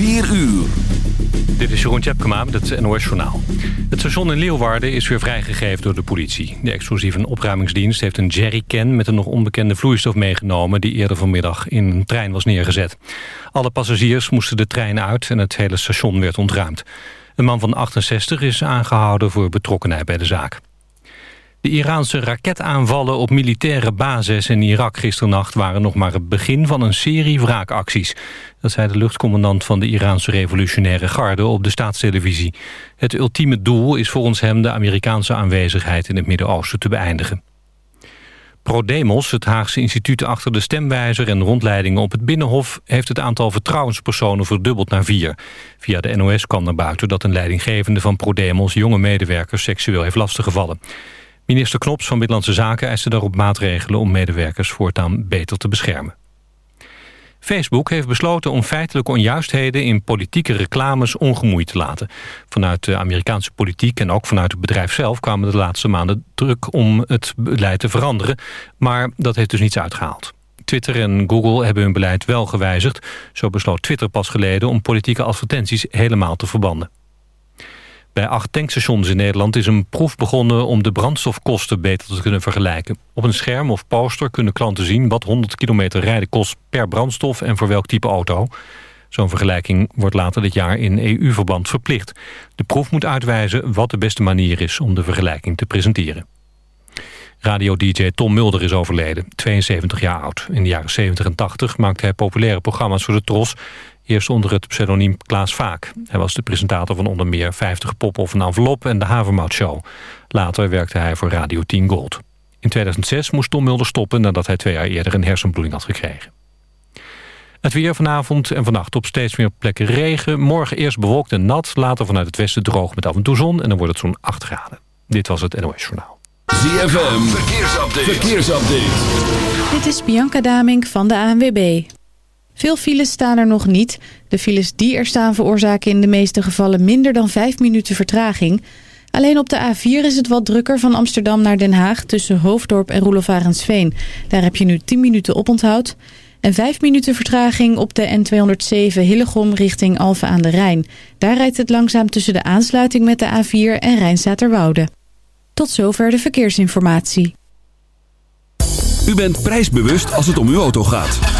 4 uur. Dit is Jeroen Tjepkema met het NOS Journaal. Het station in Leeuwarden is weer vrijgegeven door de politie. De explosieve opruimingsdienst heeft een jerrycan met een nog onbekende vloeistof meegenomen... die eerder vanmiddag in een trein was neergezet. Alle passagiers moesten de trein uit en het hele station werd ontruimd. Een man van 68 is aangehouden voor betrokkenheid bij de zaak. De Iraanse raketaanvallen op militaire bases in Irak gisternacht... waren nog maar het begin van een serie wraakacties. Dat zei de luchtcommandant van de Iraanse revolutionaire garde op de staatstelevisie. Het ultieme doel is volgens hem de Amerikaanse aanwezigheid in het Midden-Oosten te beëindigen. ProDemos, het Haagse instituut achter de stemwijzer en rondleidingen op het Binnenhof... heeft het aantal vertrouwenspersonen verdubbeld naar vier. Via de NOS kwam naar buiten dat een leidinggevende van ProDemos... jonge medewerkers seksueel heeft lastiggevallen. Minister Knops van Binnenlandse Zaken eiste daarop maatregelen... om medewerkers voortaan beter te beschermen. Facebook heeft besloten om feitelijke onjuistheden in politieke reclames ongemoeid te laten. Vanuit de Amerikaanse politiek en ook vanuit het bedrijf zelf kwamen de laatste maanden druk om het beleid te veranderen. Maar dat heeft dus niets uitgehaald. Twitter en Google hebben hun beleid wel gewijzigd. Zo besloot Twitter pas geleden om politieke advertenties helemaal te verbannen. Bij acht tankstations in Nederland is een proef begonnen om de brandstofkosten beter te kunnen vergelijken. Op een scherm of poster kunnen klanten zien wat 100 kilometer rijden kost per brandstof en voor welk type auto. Zo'n vergelijking wordt later dit jaar in EU-verband verplicht. De proef moet uitwijzen wat de beste manier is om de vergelijking te presenteren. Radio-dj Tom Mulder is overleden, 72 jaar oud. In de jaren 70 en 80 maakte hij populaire programma's voor de Tros... Eerst onder het pseudoniem Klaas Vaak. Hij was de presentator van onder meer 50 Pop of een Envelop en de Havermout Show. Later werkte hij voor Radio 10 Gold. In 2006 moest Tom Mulder stoppen nadat hij twee jaar eerder een hersenbloeding had gekregen. Het weer vanavond en vannacht op steeds meer plekken regen. Morgen eerst bewolkt en nat, later vanuit het westen droog met af en toe zon... en dan wordt het zo'n 8 graden. Dit was het NOS Journaal. ZFM, verkeersupdate. verkeersupdate. Dit is Bianca Damink van de ANWB. Veel files staan er nog niet. De files die er staan veroorzaken in de meeste gevallen minder dan 5 minuten vertraging. Alleen op de A4 is het wat drukker van Amsterdam naar Den Haag... tussen Hoofddorp en Roelof Daar heb je nu 10 minuten oponthoud. En 5 minuten vertraging op de N207 Hillegom richting Alphen aan de Rijn. Daar rijdt het langzaam tussen de aansluiting met de A4 en Rijnstaterwoude. Tot zover de verkeersinformatie. U bent prijsbewust als het om uw auto gaat.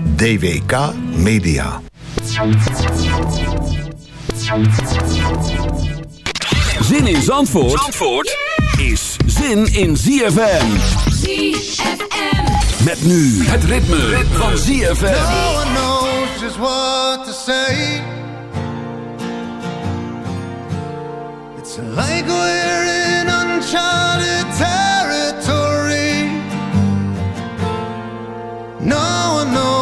DWK Media. Zin in Zandvoort, Zandvoort is zin in ZFM. ZFM. Met nu het ritme, van ZFM. No one knows just what to say. It's like we're in uncharted territory. No one knows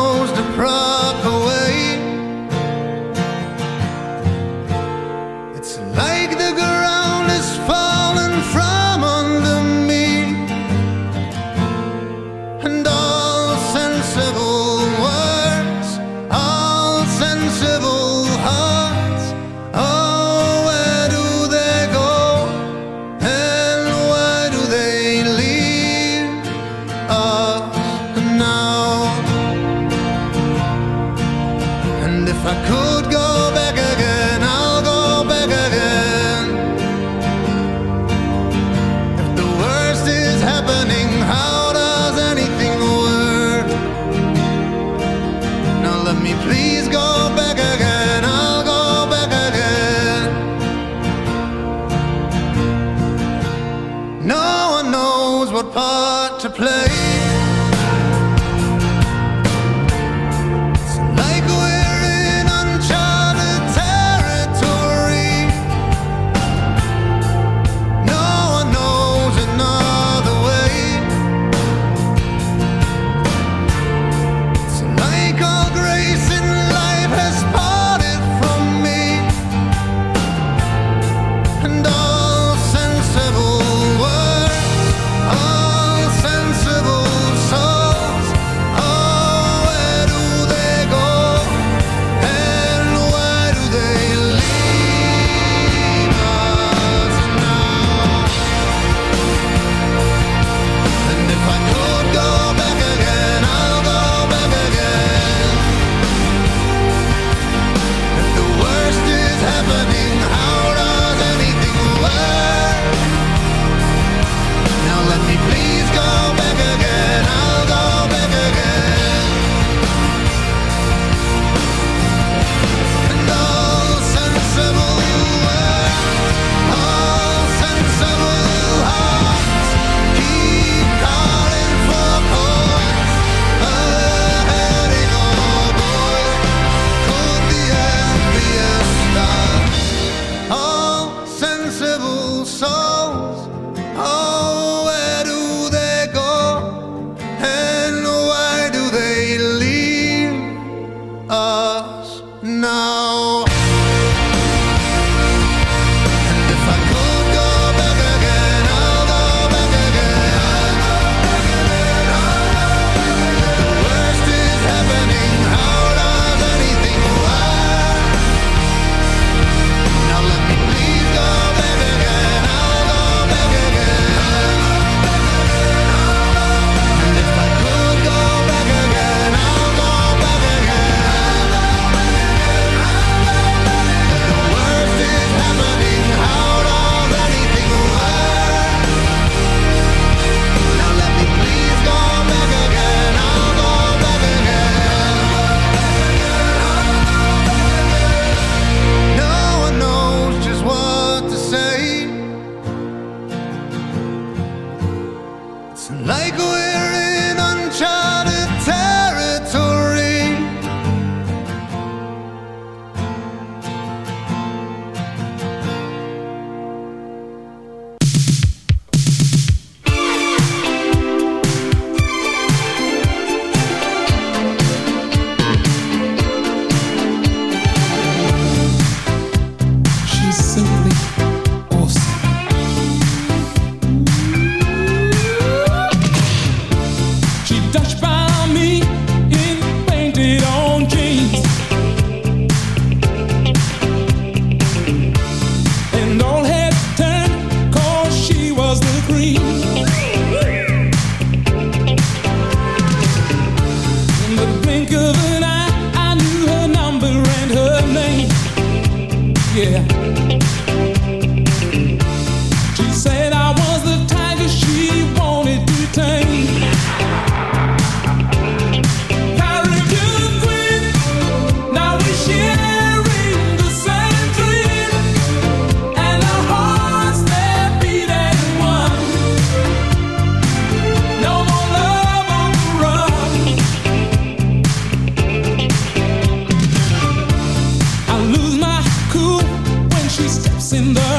in the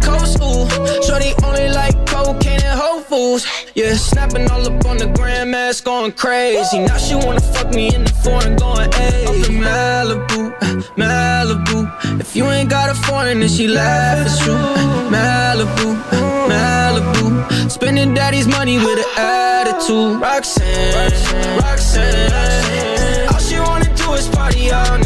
coast, ooh. Shorty only like cocaine and Whole Foods, yeah. Snapping all up on the grandmas, going crazy. Now she wanna fuck me in the foreign, going hey. Malibu, Malibu. If you ain't got a foreign, then she laugh you. Uh, Malibu, Malibu. Spending daddy's money with an attitude. Roxanne, Roxanne. All she wanna do is party all night.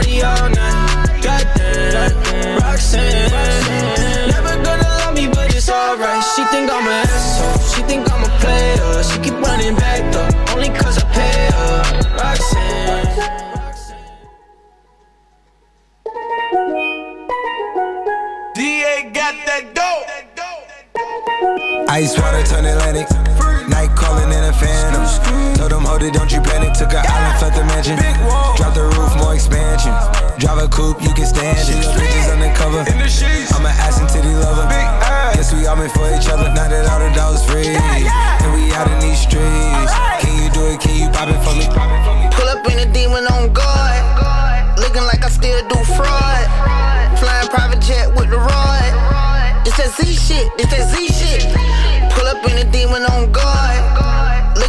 Party all night. Goddamn, Roxanne. Never gonna love me, but it's alright. She think I'm an asshole. She think I'm a player. She keep running back though, only cause I pay her. Roxanne. DA got that dope. Ice water turn Atlantic. Night calling in a phantom. Told them, hold it, don't you panic. Took an island, left the mansion. Drop the roof, more expansion. Drive a coupe, you can stand it. Bitches undercover. I'm an ass and titty lover. Guess we all meant for each other. Now that all the dogs free. And we out in these streets. Can you do it? Can you pop it for me? Pull up in a demon on guard. Looking like I still do fraud. Flying private jet with the rod. It's that Z shit, it's that Z shit. Pull up in a demon on guard.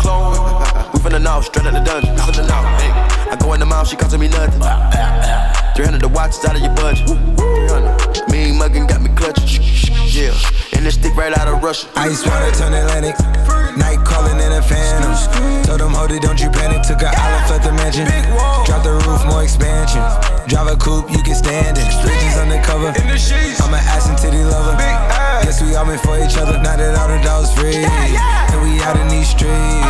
Clone. We finna know, straight out the dungeon. Finna know, hey. I go in the mouth, she costing me nothing. 300 the watch is out of your budget. 300. Mean muggin' got me clutching. Yeah, and this stick right out of Russia. Ice water turn Atlantic. Night calling in a phantom. Told them, hold it, don't you panic. Took an island, left the mansion. Drop the roof, more expansion. Drive a coupe, you can stand it. Bridges undercover. I'm an ass and titty lover. Guess we all meant for each other. Now that all the dogs free. And we out in these streets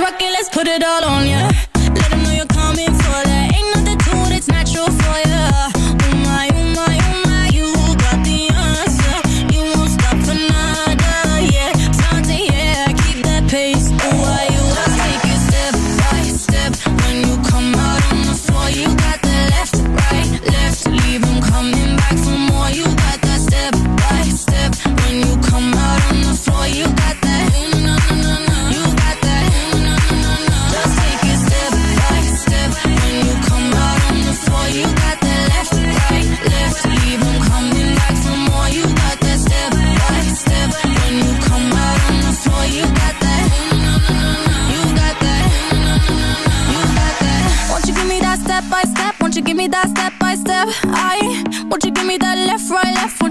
rock it, let's put it all on ya. Yeah.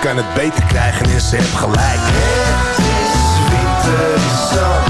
kan het beter krijgen en ze heb gelijk. Het is winter, zand.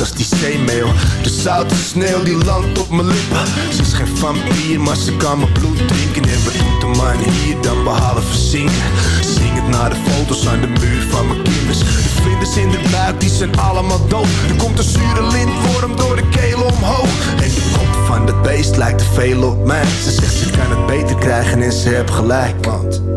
als die zeemeel. De zoute sneeuw die landt op mijn lippen. Ze is geen vampier, maar ze kan mijn bloed drinken. En we moeten maar hier dan behalve zingen? het naar de foto's aan de muur van mijn kinders. De vlinders in de buik, die zijn allemaal dood. Er komt een zure lintworm door de keel omhoog. En de kop van dat beest lijkt te veel op mij. Ze zegt ze kan het beter krijgen en ze heb gelijk. Want...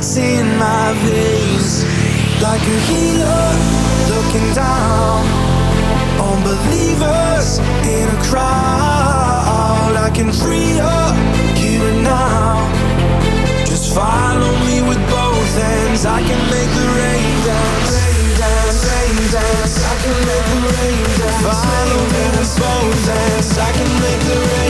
It's in my veins. Like a healer looking down on believers in a crowd. I can free up here and now. Just follow me with both hands. I can make the rain dance. Rain rain dance. I can make the rain dance. Follow me with both hands. I can make the rain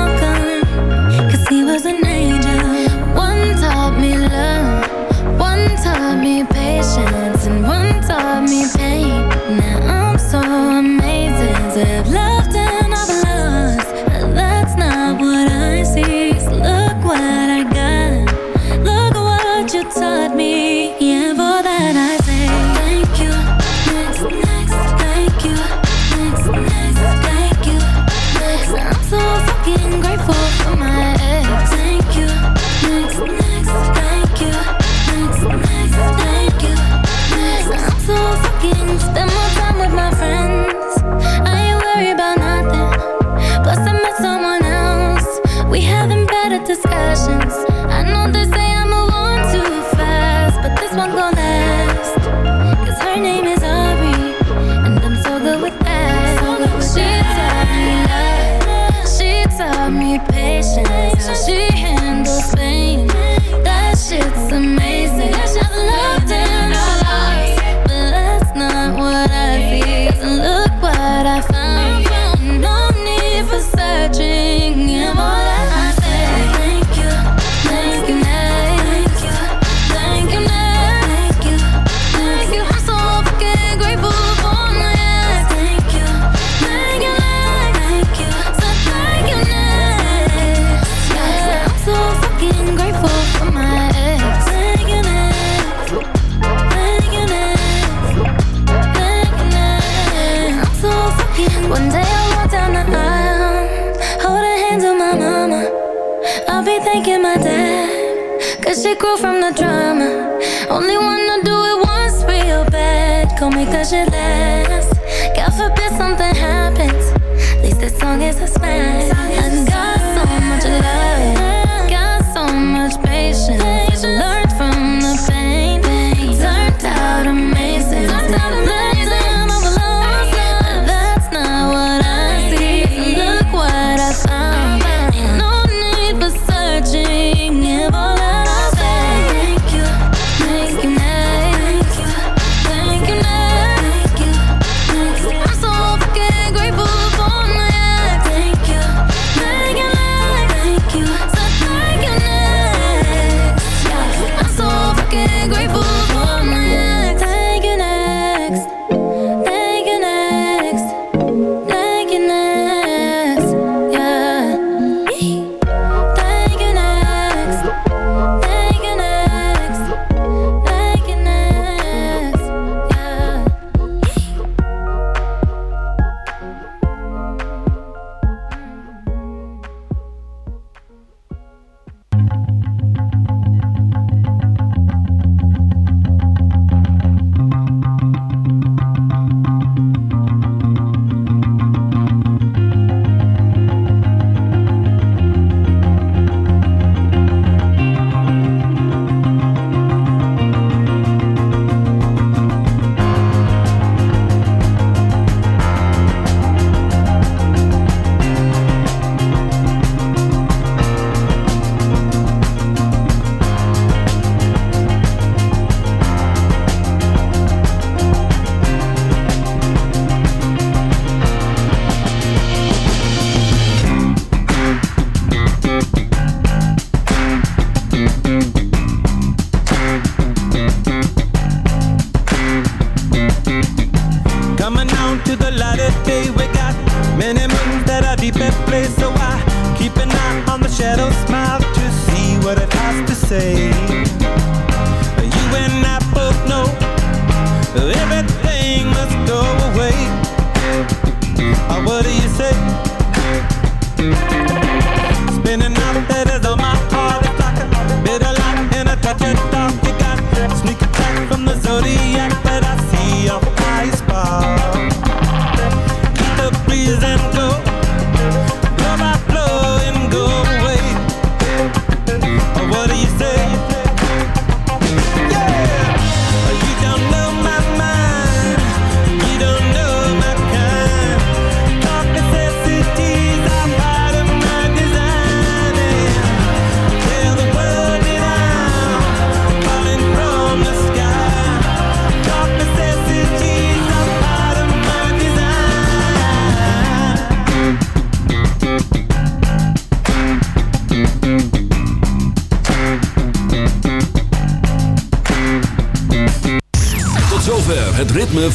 Guess it grew from the drama. Only wanna do it once real bad. Call make cause shit last. God forbid something happens. At least this song is a smash.